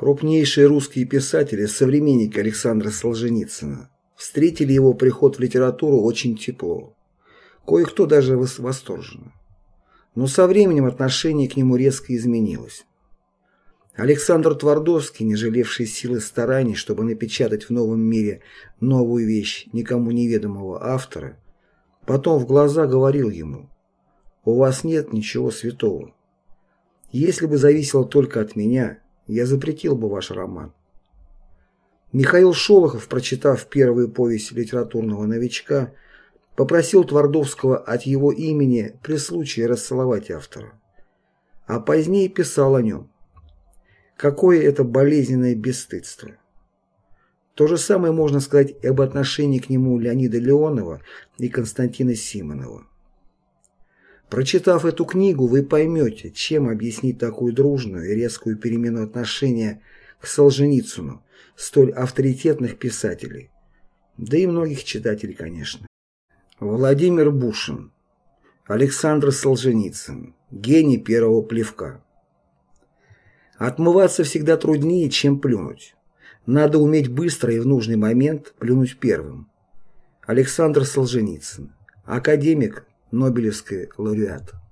Крупнейшие русские писатели, современники Александра Солженицына, встретили его приход в литературу очень тепло. Кое-кто даже восторженно. Но со временем отношение к нему резко изменилось. Александр Твардовский, не жалевший силы стараний, чтобы напечатать в новом мире новую вещь никому неведомого автора, потом в глаза говорил ему «У вас нет ничего святого. Если бы зависело только от меня, я запретил бы ваш роман». Михаил Шолохов, прочитав первую повесть литературного новичка, попросил Твардовского от его имени при случае расцеловать автора. А позднее писал о нем. Какое это болезненное бесстыдство. То же самое можно сказать и об отношении к нему Леонида Леонова и Константина Симонова. Прочитав эту книгу, вы поймете, чем объяснить такую дружную и резкую перемену отношения к Солженицыну столь авторитетных писателей, да и многих читателей, конечно. Владимир Бушин, Александр Солженицын, гений первого плевка. Отмываться всегда труднее, чем плюнуть. Надо уметь быстро и в нужный момент плюнуть первым. Александр Солженицын, академик, Нобелевский лауреат.